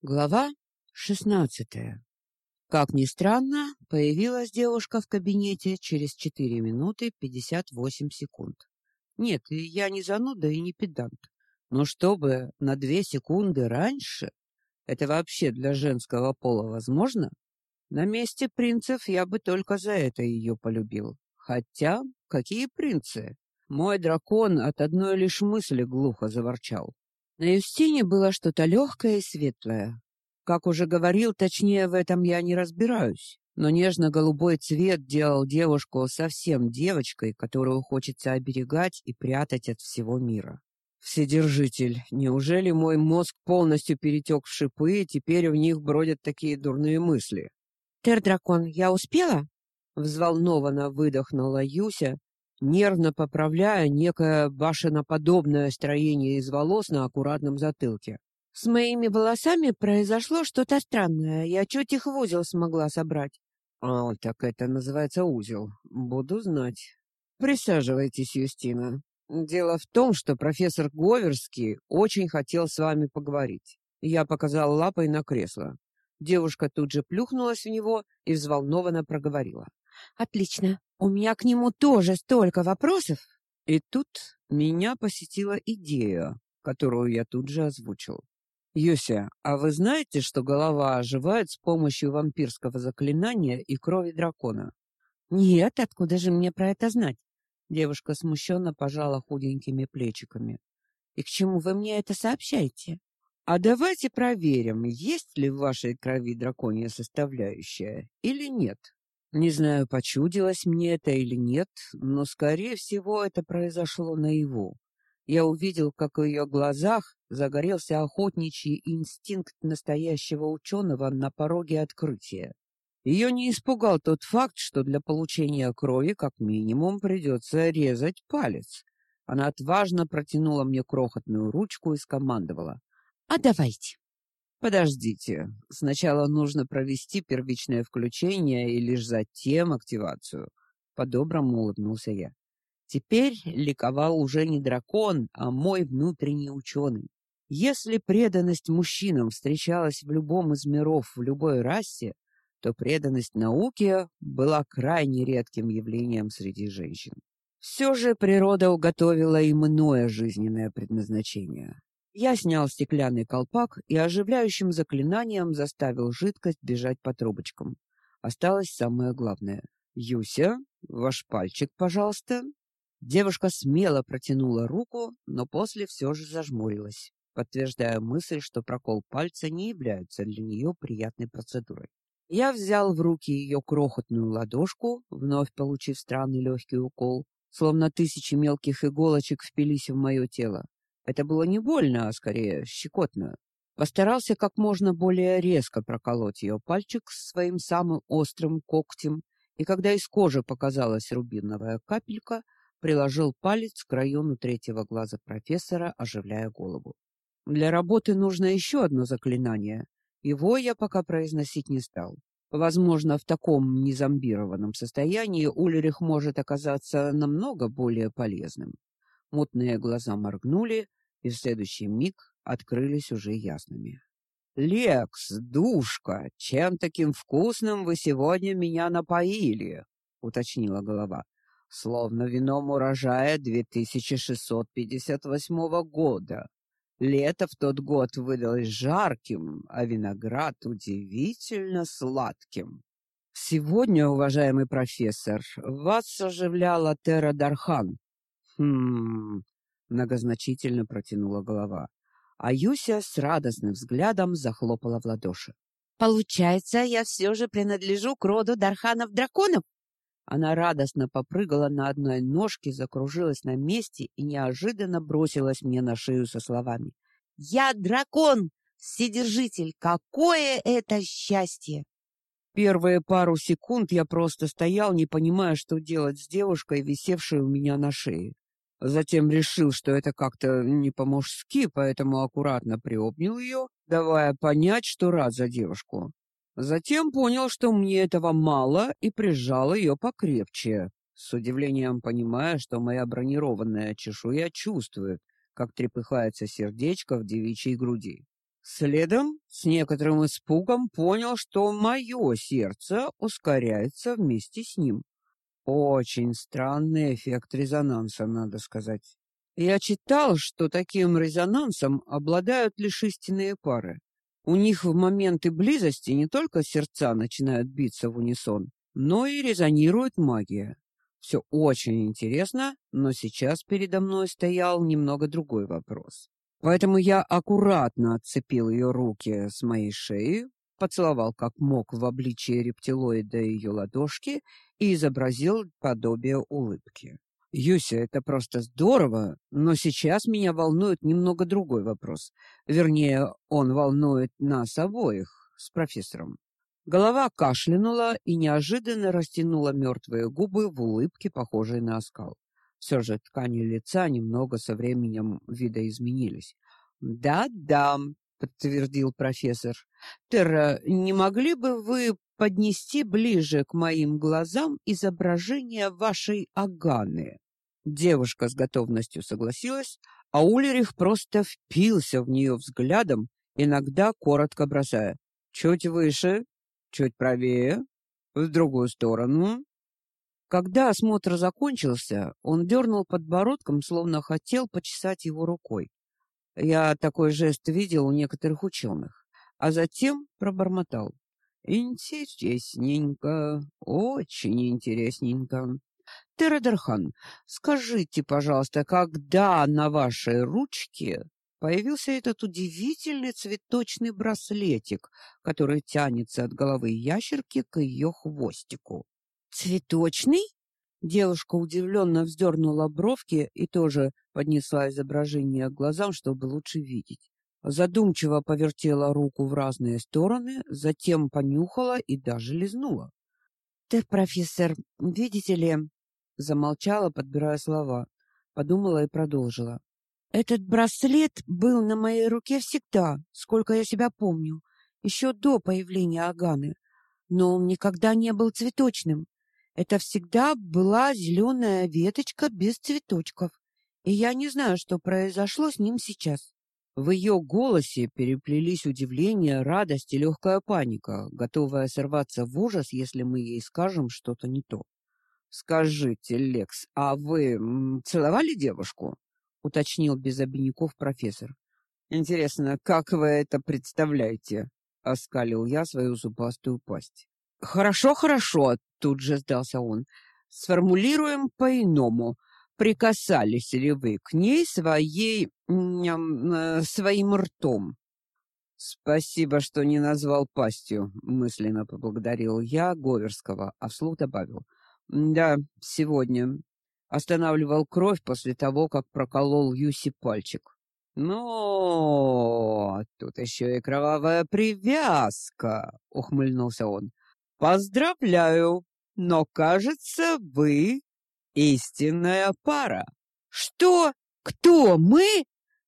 Глава шестнадцатая. Как ни странно, появилась девушка в кабинете через четыре минуты пятьдесят восемь секунд. Нет, я не зануда и не педант. Но чтобы на две секунды раньше, это вообще для женского пола возможно? На месте принцев я бы только за это ее полюбил. Хотя, какие принцы? Мой дракон от одной лишь мысли глухо заворчал. На Юстине было что-то легкое и светлое. Как уже говорил, точнее в этом я не разбираюсь, но нежно-голубой цвет делал девушку совсем девочкой, которую хочется оберегать и прятать от всего мира. Вседержитель, неужели мой мозг полностью перетек в шипы, и теперь в них бродят такие дурные мысли? Тер-дракон, я успела? Взволнованно выдохнула Юся, нервно поправляя некое башеноподобное строение из волос на аккуратном затылке. С моими волосами произошло что-то странное. Я чуть их в узел смогла собрать. А, так это называется узел. Буду знать. Присаживайтесь, Юстина. Дело в том, что профессор Говерский очень хотел с вами поговорить. Я показал лапой на кресло. Девушка тут же плюхнулась в него и взволнованно проговорила: "Отлично. У меня к нему тоже столько вопросов. И тут меня посетила идея, которую я тут же озвучил. Юся, а вы знаете, что голова оживает с помощью вампирского заклинания и крови дракона? Нет, откуда же мне про это знать? Девушка смущенно пожала худенькими плечиками. И к чему вы мне это сообщаете? А давайте проверим, есть ли в вашей крови драконья составляющая или нет. Не знаю, почудилось мне это или нет, но скорее всего это произошло наяву. Я увидел, как в ее глазах загорелся охотничий инстинкт настоящего ученого на пороге открытия. Ее не испугал тот факт, что для получения крови как минимум придется резать палец. Она отважно протянула мне крохотную ручку и скомандовала: "А давайте". Подождите. Сначала нужно провести первичное включение и лишь затем активацию. По-доброму улыбнулся я. Теперь ликовал уже не дракон, а мой внутренний ученый. Если преданность мужчинам встречалась в любом из миров, в любой расе, то преданность науке была крайне редким явлением среди женщин. Все же природа уготовила им иное жизненное предназначение. Я снял стеклянный колпак и оживляющим заклинанием заставил жидкость бежать по трубочкам. Осталось самое главное. Юся, ваш пальчик, пожалуйста. Девушка смело протянула руку, но после все же зажмурилась, подтверждая мысль, что прокол пальца не является для нее приятной процедурой. Я взял в руки ее крохотную ладошку, вновь получив странный легкий укол, словно тысячи мелких иголочек впились в мое тело. Это было не больно, а скорее щекотно. Постарался как можно более резко проколоть ее пальчик своим самым острым когтем, и когда из кожи показалась рубиновая капелька, приложил палец к району третьего глаза профессора, оживляя голову. Для работы нужно еще одно заклинание. Его я пока произносить не стал. Возможно, в таком незомбированном состоянии Ульрих может оказаться намного более полезным. Мутные глаза моргнули, и в следующий миг открылись уже ясными. «Лекс, душка, чем таким вкусным вы сегодня меня напоили?» — уточнила голова. «Словно вином урожая 2658 года. Лето в тот год выдалось жарким, а виноград удивительно сладким. Сегодня, уважаемый профессор, вас оживляла Тера Дархан. Хм, многозначительно протянула голова. А Юся с радостным взглядом захлопала в ладоши. Получается, я все же принадлежу к роду Дарханов-драконов? Она радостно попрыгала на одной ножке, закружилась на месте и неожиданно бросилась мне на шею со словами: "Я дракон, вседержитель, какое это счастье!" Первые пару секунд я просто стоял, не понимая, что делать с девушкой, висевшей у меня на шее. Затем решил, что это как-то не по-мужски, поэтому аккуратно приобнял ее, давая понять, что рад за девушку. Затем понял, что мне этого мало, и прижал ее покрепче, с удивлением понимая, что моя бронированная чешуя чувствует, как трепыхается сердечко в девичьей груди. Следом, с некоторым испугом, понял, что мое сердце ускоряется вместе с ним. Очень странный эффект резонанса, надо сказать. Я читал, что таким резонансом обладают лишь истинные пары. У них в моменты близости не только сердца начинают биться в унисон, но и резонирует магия. Все очень интересно, но сейчас передо мной стоял немного другой вопрос. Поэтому я аккуратно отцепил ее руки с моей шеи, поцеловал как мог в обличье рептилоида ее ладошки и изобразил подобие улыбки. Юся, это просто здорово, но сейчас меня волнует немного другой вопрос. Вернее, он волнует нас обоих с профессором. Голова кашлянула и неожиданно растянула мертвые губы в улыбке, похожей на оскал. Все же ткани лица немного со временем видоизменились. «Да-да», — подтвердил профессор. «Терра, не могли бы вы поднести ближе к моим глазам изображение вашей Аганы?» Девушка с готовностью согласилась, а Ульрих просто впился в нее взглядом, иногда коротко бросая «Чуть выше, чуть правее, в другую сторону». Когда осмотр закончился, он дернул подбородком, словно хотел почесать его рукой. Я такой жест видел у некоторых ученых, а затем пробормотал. Интересненько, очень интересненько. Терадерхан, скажите, пожалуйста, когда на вашей ручке появился этот удивительный цветочный браслетик, который тянется от головы ящерки к ее хвостику? Цветочный? Девушка удивленно вздернула бровки и тоже поднесла изображение к глазам, чтобы лучше видеть. Задумчиво повертела руку в разные стороны, затем понюхала и даже лизнула. "Ты, профессор, видите ли?" замолчала, подбирая слова, подумала и продолжила. "Этот браслет был на моей руке всегда, сколько я себя помню, еще до появления Аганы, но он никогда не был цветочным. Это всегда была зеленая веточка без цветочков. И я не знаю, что произошло с ним сейчас. В ее голосе переплелись удивление, радость и легкая паника, готовая сорваться в ужас, если мы ей скажем что-то не то. Скажите, Лекс, а вы целовали девушку? уточнил без обиняков профессор. Интересно, как вы это представляете? оскалил я свою зубастую пасть. Хорошо, хорошо, тут же сдался он. Сформулируем по-иному. Прикасались ли вы к ней своей э, своим ртом? Спасибо, что не назвал пастью, мысленно поблагодарил я Говерского, а вслух добавил: "Да, сегодня останавливал кровь после того, как проколол Юси пальчик. Но тут еще и кровавая привязка, ухмыльнулся он. Поздравляю, но, кажется, вы истинная пара. Что? Кто? Мы?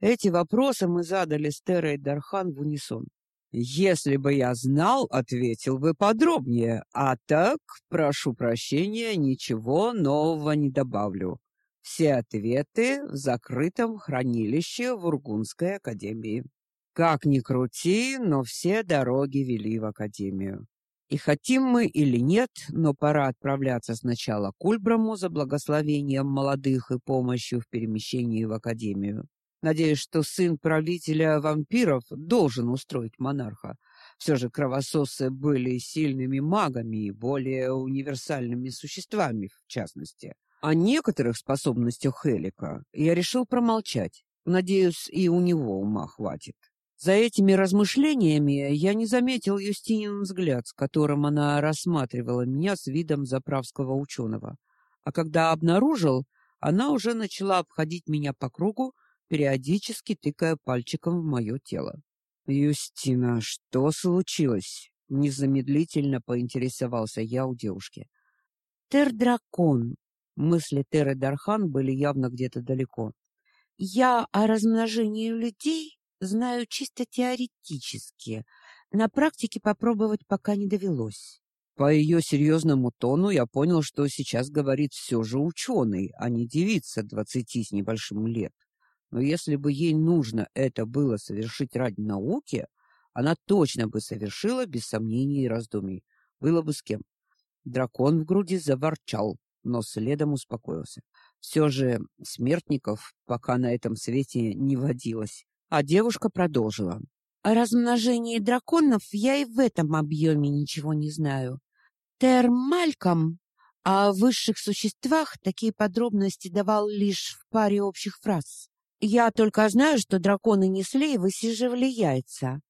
Эти вопросы мы задали с Терой Дархан в унисон. Если бы я знал, ответил бы подробнее, а так, прошу прощения, ничего нового не добавлю. Все ответы в закрытом хранилище в Ургунской академии. Как ни крути, но все дороги вели в академию. И хотим мы или нет, но пора отправляться сначала к Ульбраму за благословением молодых и помощью в перемещении в академию. Надеюсь, что сын правителя вампиров должен устроить монарха. Все же кровососы были сильными магами и более универсальными существами, в частности. О некоторых способностях Хелика я решил промолчать. Надеюсь, и у него ума хватит. За этими размышлениями я не заметил Юстинин взгляд, с которым она рассматривала меня с видом заправского ученого. А когда обнаружил, она уже начала обходить меня по кругу, периодически тыкая пальчиком в мое тело. «Юстина, что случилось?» — незамедлительно поинтересовался я у девушки. «Тер-дракон». Мысли Теры Дархан были явно где-то далеко. «Я о размножении людей знаю чисто теоретически. На практике попробовать пока не довелось. По ее серьезному тону я понял, что сейчас говорит все же ученый, а не девица двадцати с небольшим лет. Но если бы ей нужно это было совершить ради науки, она точно бы совершила без сомнений и раздумий. Было бы с кем. Дракон в груди заворчал, но следом успокоился. Все же смертников пока на этом свете не водилось. А девушка продолжила. О размножении драконов я и в этом объеме ничего не знаю. Термальком о высших существах такие подробности давал лишь в паре общих фраз. Я только знаю, что драконы несли и высиживали яйца.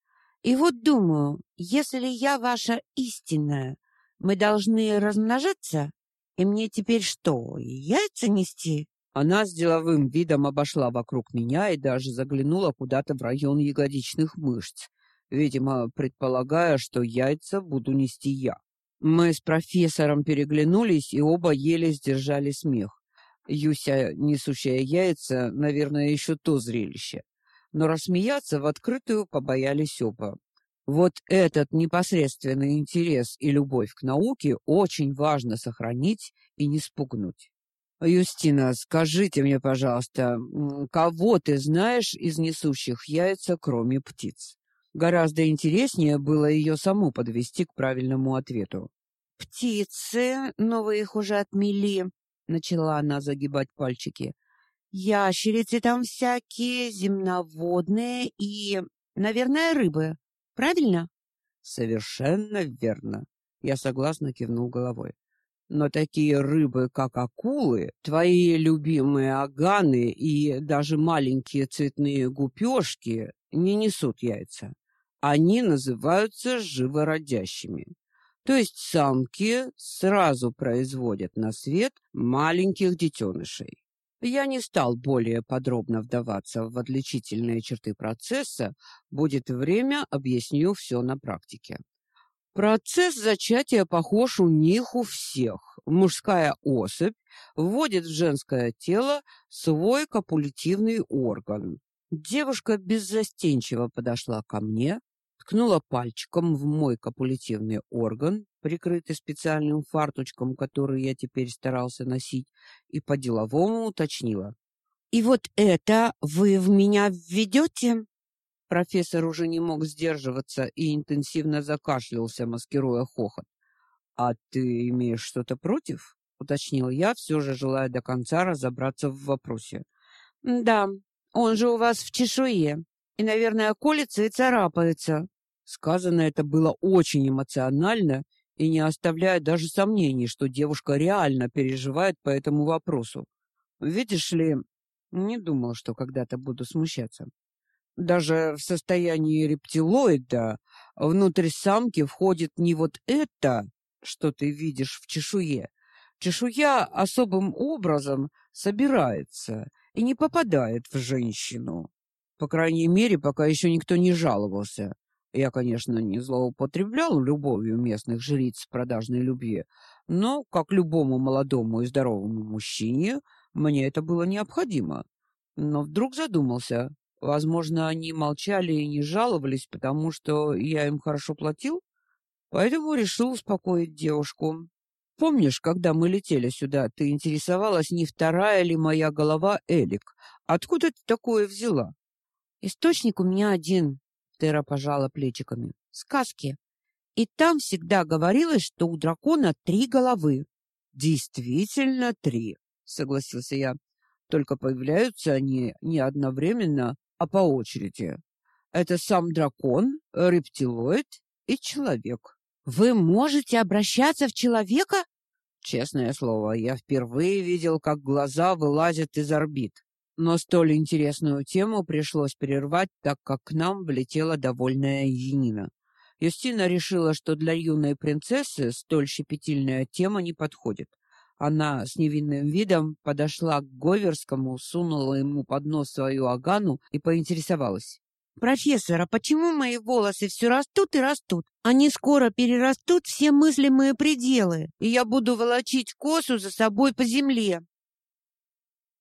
И вот думаю, если я ваша истинная, мы должны размножаться? И мне теперь что, яйца нести? Она с деловым видом обошла вокруг меня и даже заглянула куда-то в район ягодичных мышц, видимо, предполагая, что яйца буду нести я. Мы с профессором переглянулись и оба еле сдержали смех. Юся, несущая яйца, наверное, еще то зрелище. Но рассмеяться в открытую побоялись оба. Вот этот непосредственный интерес и любовь к науке очень важно сохранить и не спугнуть. Юстина, скажите мне, пожалуйста, кого ты знаешь из несущих яйца, кроме птиц? Гораздо интереснее было ее саму подвести к правильному ответу. Птицы, но вы их уже отмели, начала она загибать пальчики. Ящерицы там всякие, земноводные и, наверное, рыбы. Правильно? Совершенно верно. Я согласно кивнул головой. Но такие рыбы, как акулы, твои любимые аганы и даже маленькие цветные гупешки не несут яйца. Они называются живородящими. То есть самки сразу производят на свет маленьких детенышей. Я не стал более подробно вдаваться в отличительные черты процесса, будет время, объясню все на практике. Процесс зачатия похож у них у всех. Мужская особь вводит в женское тело свой копулятивный орган. Девушка беззастенчиво подошла ко мне, ткнула пальчиком в мой копулятивный орган, прикрытый специальным фарточком, который я теперь старался носить, и по-деловому уточнила. «И вот это вы в меня введете?» Профессор уже не мог сдерживаться и интенсивно закашлялся, маскируя хохот. «А ты имеешь что-то против?» — уточнил я, все же желая до конца разобраться в вопросе. «Да, он же у вас в чешуе, и, наверное, колется и царапается», Сказано это было очень эмоционально и не оставляет даже сомнений, что девушка реально переживает по этому вопросу. Видишь ли, не думал, что когда-то буду смущаться. Даже в состоянии рептилоида внутрь самки входит не вот это, что ты видишь в чешуе. Чешуя особым образом собирается и не попадает в женщину. По крайней мере, пока еще никто не жаловался. Я, конечно, не злоупотреблял любовью местных жриц продажной любви, но, как любому молодому и здоровому мужчине, мне это было необходимо. Но вдруг задумался. Возможно, они молчали и не жаловались, потому что я им хорошо платил? Поэтому решил успокоить девушку. Помнишь, когда мы летели сюда, ты интересовалась, не вторая ли моя голова Элик? Откуда ты такое взяла? Источник у меня один, Тера пожала плечиками. Сказки. И там всегда говорилось, что у дракона три головы. Действительно три, согласился я. Только появляются они не одновременно, а по очереди. Это сам дракон, рептилоид и человек. Вы можете обращаться в человека? Честное слово, я впервые видел, как глаза вылазят из орбит. Но столь интересную тему пришлось прервать, так как к нам влетела довольная Енина. Юстина решила, что для юной принцессы столь щепетильная тема не подходит. Она с невинным видом подошла к Говерскому, сунула ему под нос свою агану и поинтересовалась. «Профессор, а почему мои волосы все растут и растут? Они скоро перерастут все мыслимые пределы, и я буду волочить косу за собой по земле».